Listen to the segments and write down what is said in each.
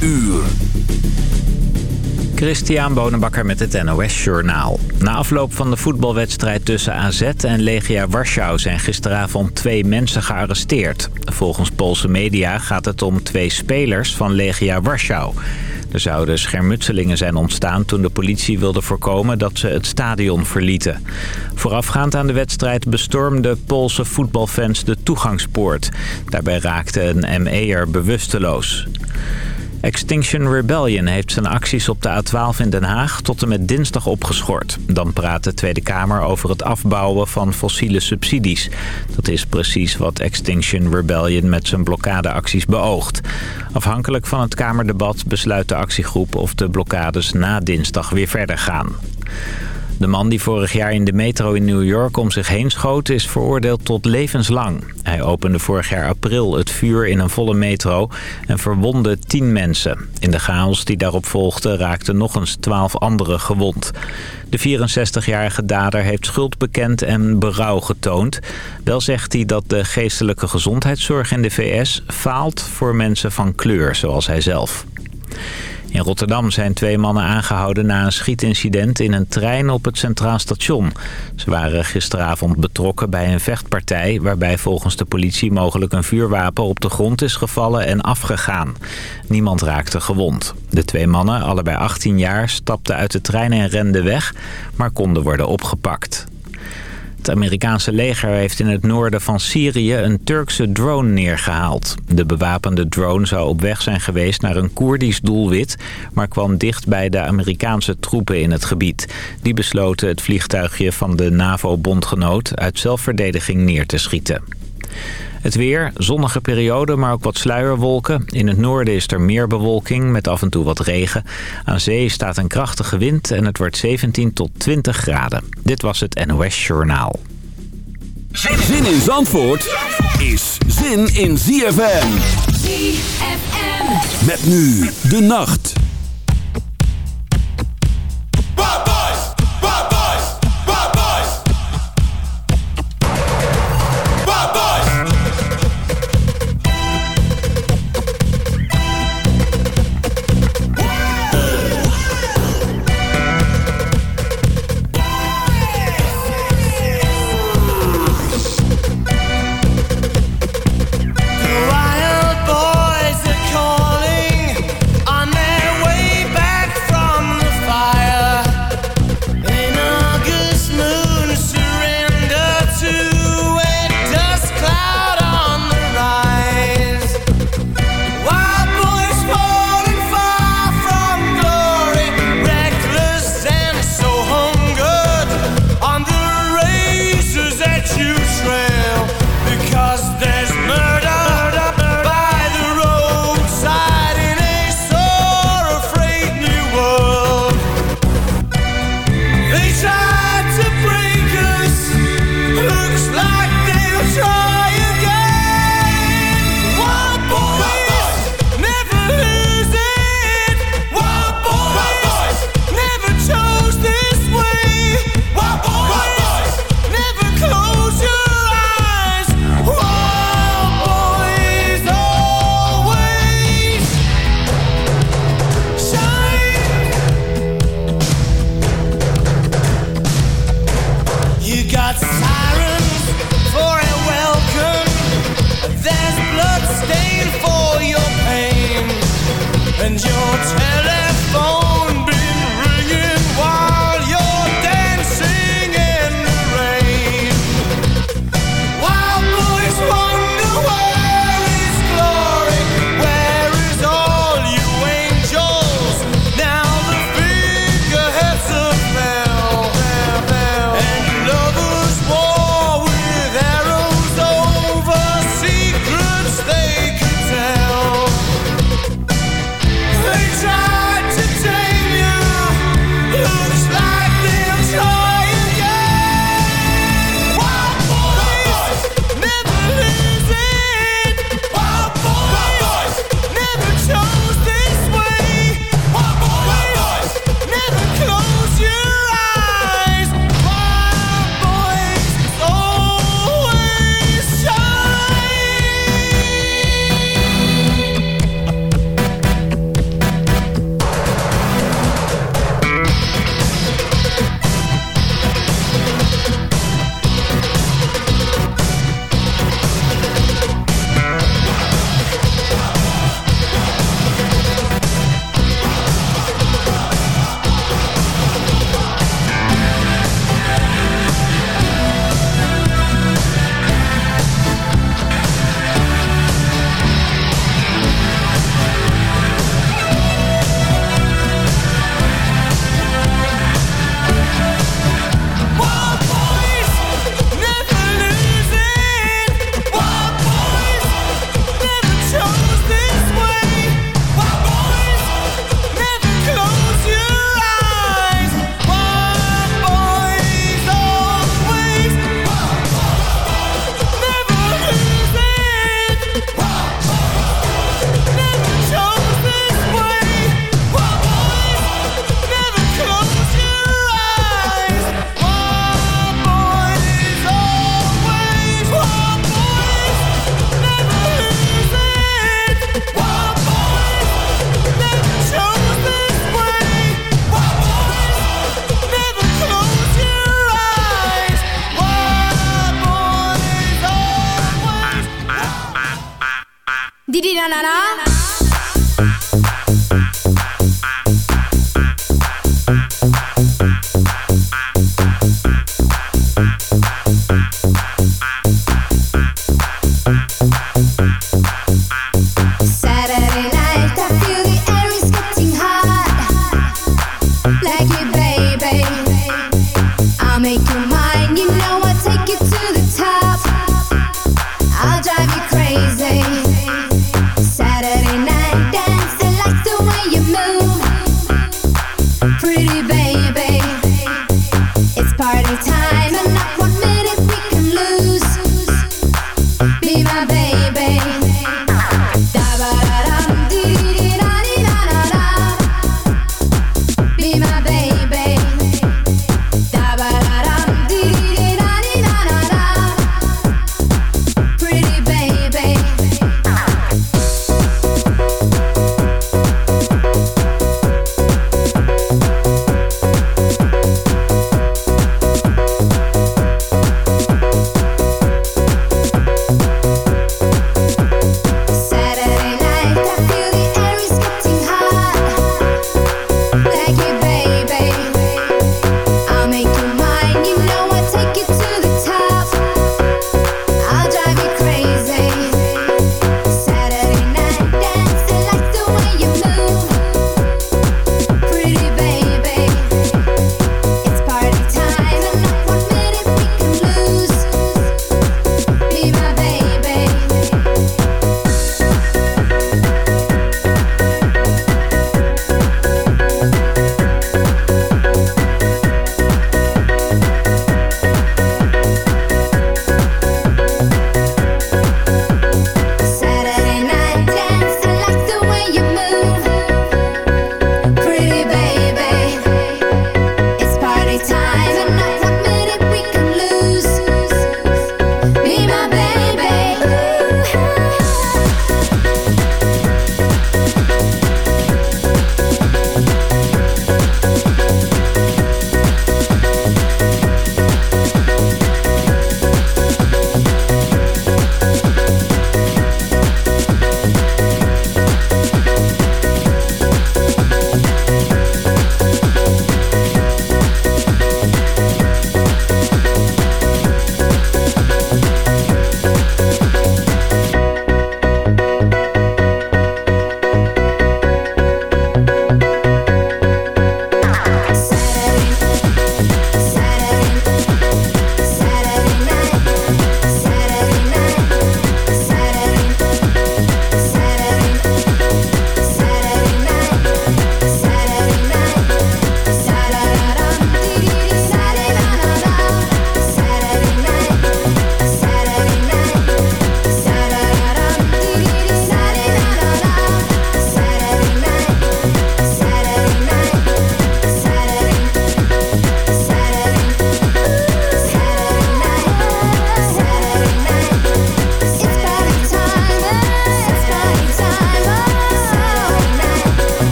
uur. Christian Bonenbakker met het NOS Journaal. Na afloop van de voetbalwedstrijd tussen AZ en Legia Warschau... zijn gisteravond twee mensen gearresteerd. Volgens Poolse media gaat het om twee spelers van Legia Warschau. Er zouden schermutselingen zijn ontstaan toen de politie wilde voorkomen dat ze het stadion verlieten. Voorafgaand aan de wedstrijd bestormden Poolse voetbalfans de toegangspoort. Daarbij raakte een ME'er bewusteloos. Extinction Rebellion heeft zijn acties op de A12 in Den Haag tot en met dinsdag opgeschort. Dan praat de Tweede Kamer over het afbouwen van fossiele subsidies. Dat is precies wat Extinction Rebellion met zijn blokkadeacties beoogt. Afhankelijk van het Kamerdebat besluit de actiegroep of de blokkades na dinsdag weer verder gaan. De man die vorig jaar in de metro in New York om zich heen schoot... is veroordeeld tot levenslang. Hij opende vorig jaar april het vuur in een volle metro... en verwondde tien mensen. In de chaos die daarop volgde raakten nog eens twaalf anderen gewond. De 64-jarige dader heeft schuld bekend en berouw getoond. Wel zegt hij dat de geestelijke gezondheidszorg in de VS faalt voor mensen van kleur, zoals hij zelf. In Rotterdam zijn twee mannen aangehouden na een schietincident in een trein op het Centraal Station. Ze waren gisteravond betrokken bij een vechtpartij waarbij volgens de politie mogelijk een vuurwapen op de grond is gevallen en afgegaan. Niemand raakte gewond. De twee mannen, allebei 18 jaar, stapten uit de trein en renden weg, maar konden worden opgepakt. Het Amerikaanse leger heeft in het noorden van Syrië een Turkse drone neergehaald. De bewapende drone zou op weg zijn geweest naar een Koerdisch doelwit... maar kwam dicht bij de Amerikaanse troepen in het gebied. Die besloten het vliegtuigje van de NAVO-bondgenoot uit zelfverdediging neer te schieten. Het weer, zonnige periode, maar ook wat sluierwolken. In het noorden is er meer bewolking met af en toe wat regen. Aan zee staat een krachtige wind en het wordt 17 tot 20 graden. Dit was het NOS Journaal. Zin in Zandvoort is zin in ZFM. ZFM. Met nu de nacht.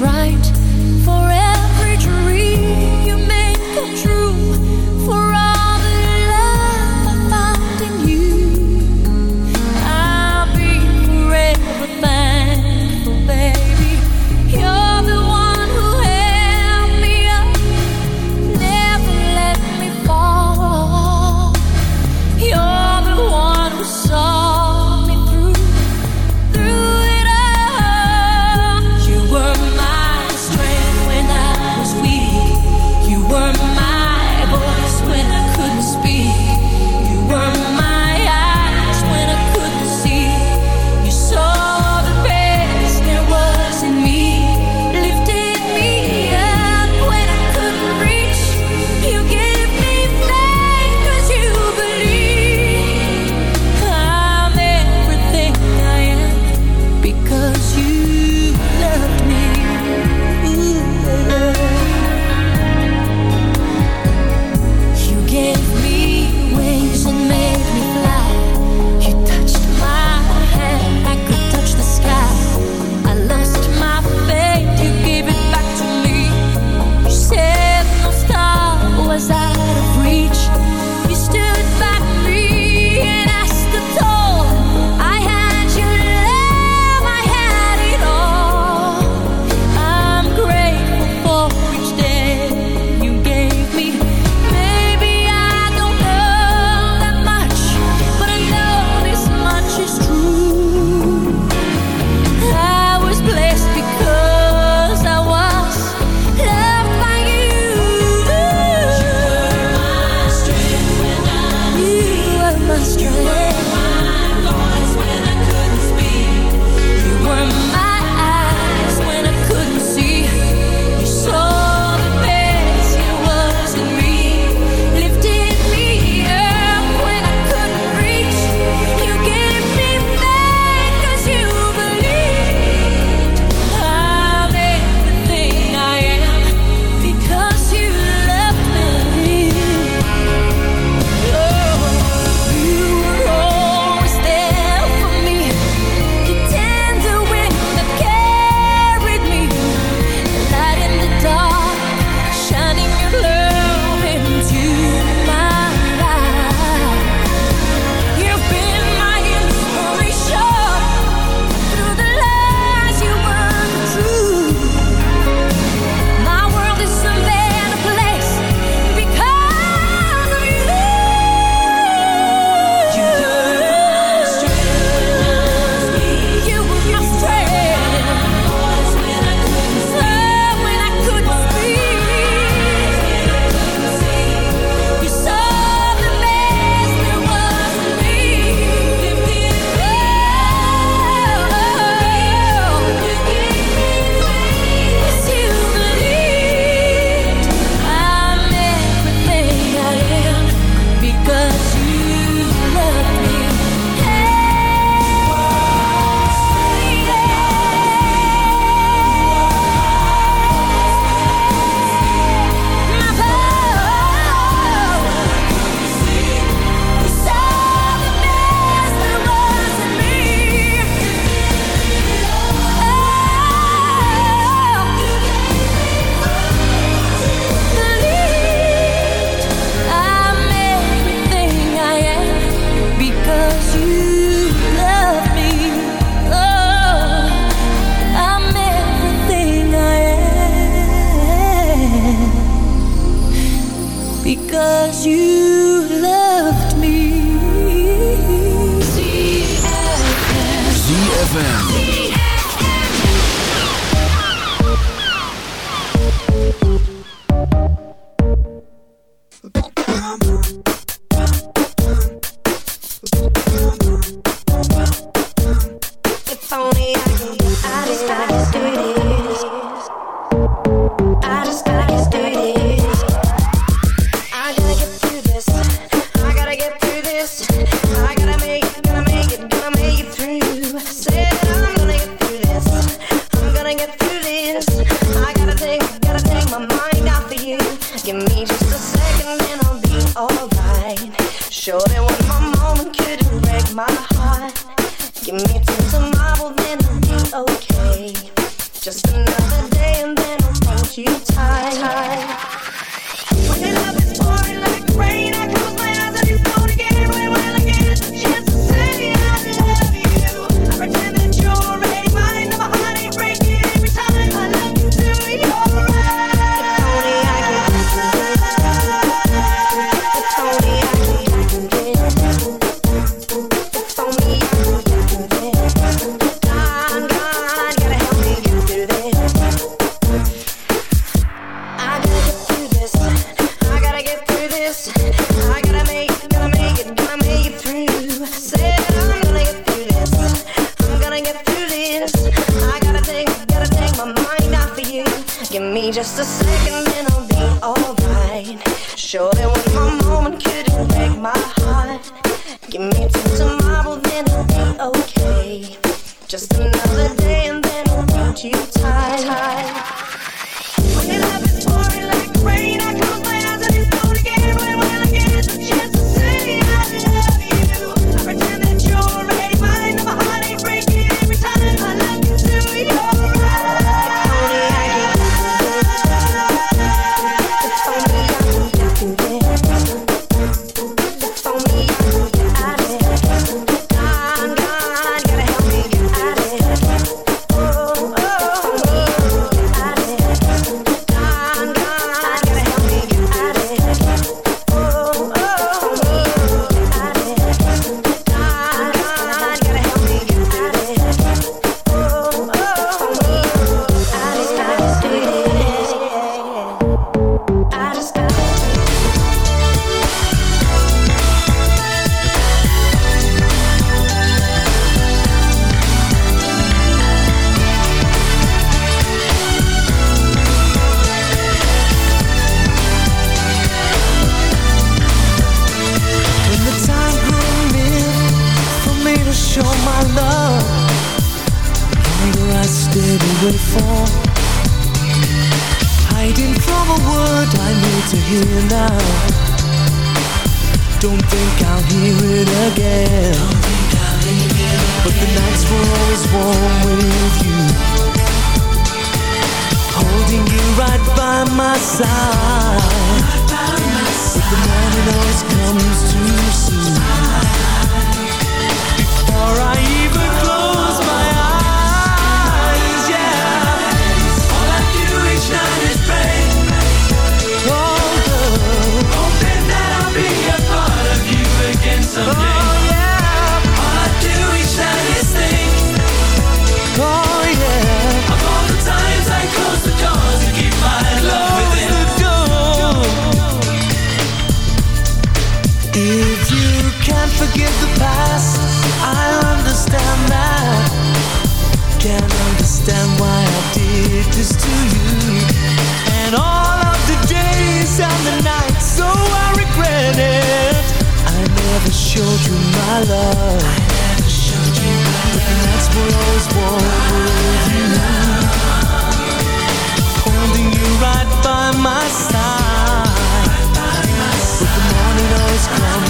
Right, passar. to you. And all of the days and the nights So I regret it. I never showed you my love. That's what I Holding you right by my side. But the morning always comes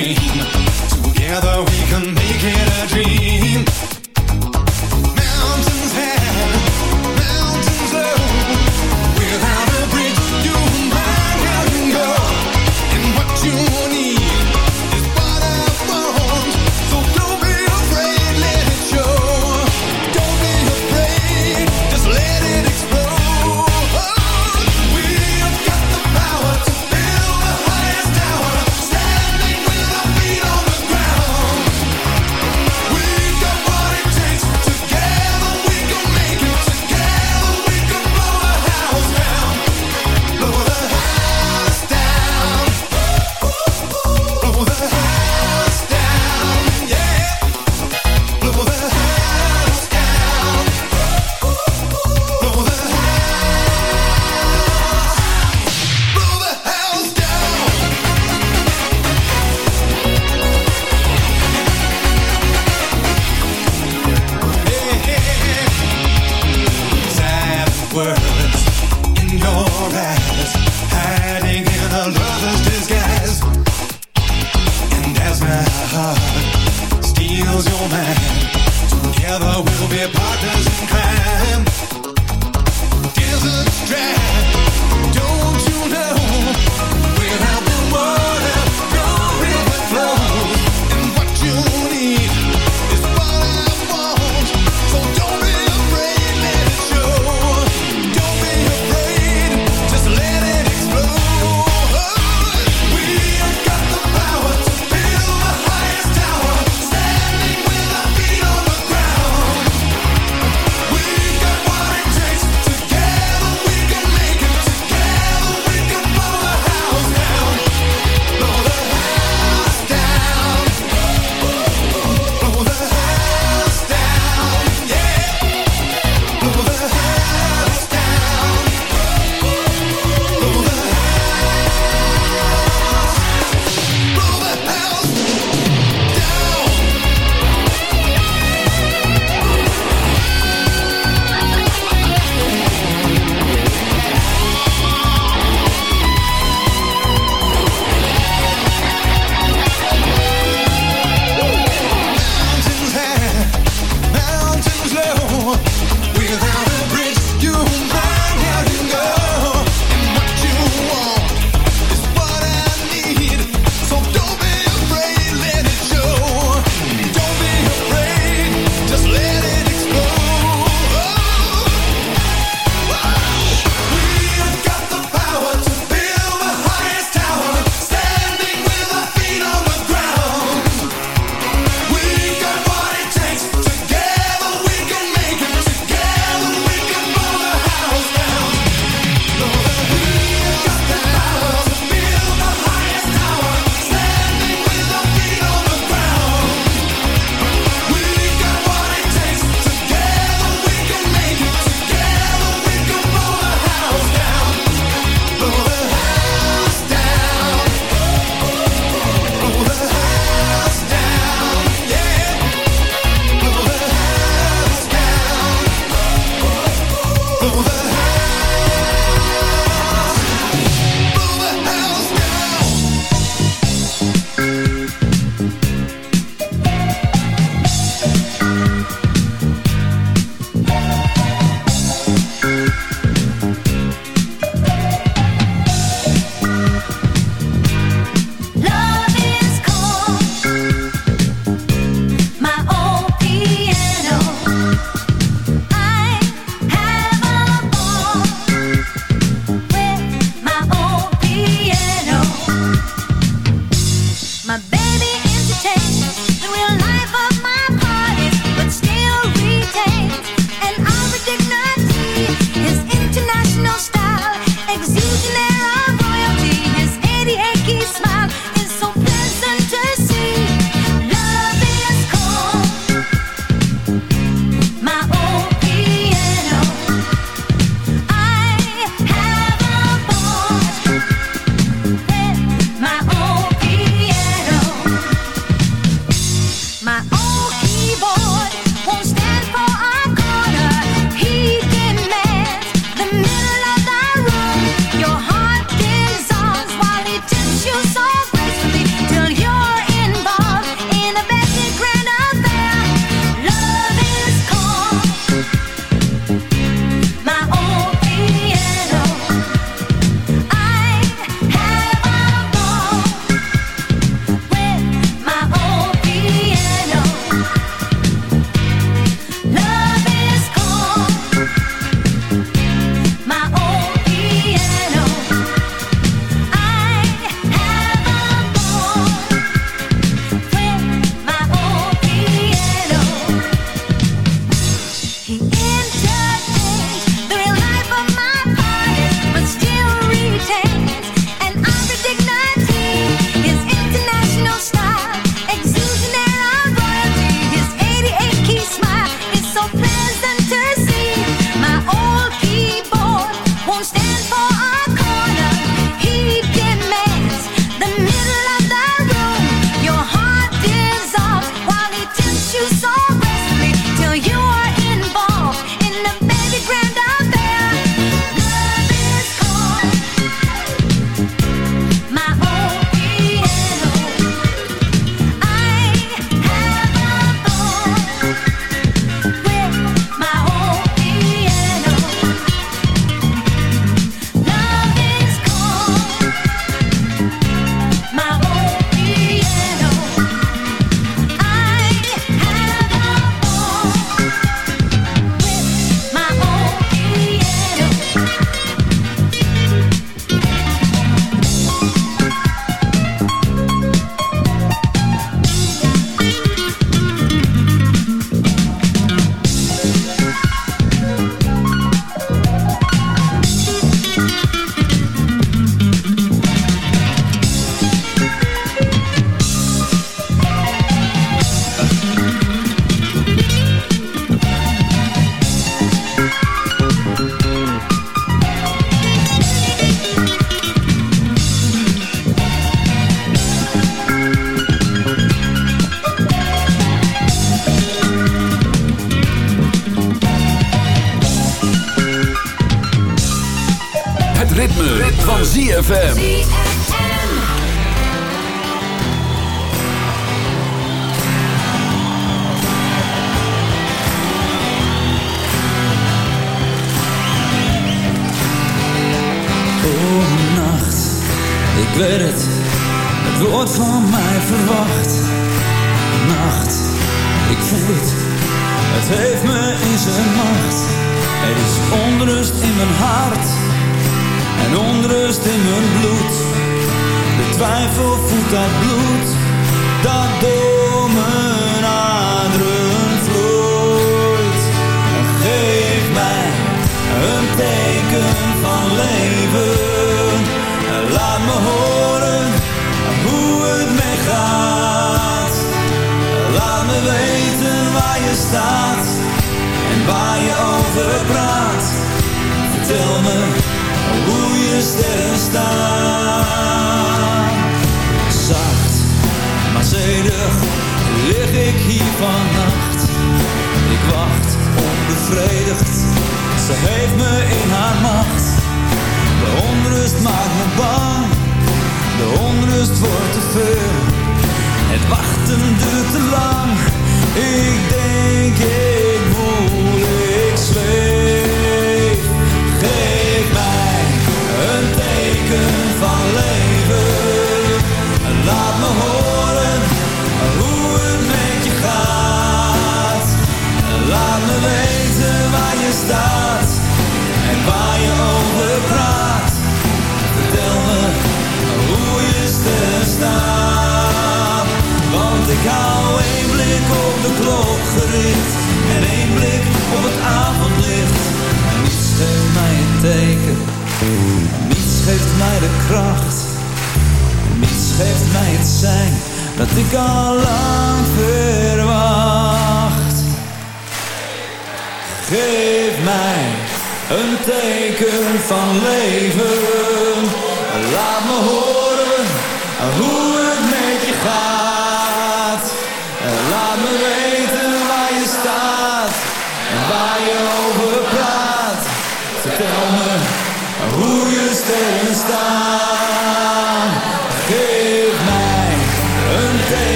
dream. Together